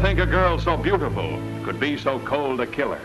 think a girl so beautiful could be so cold a killer.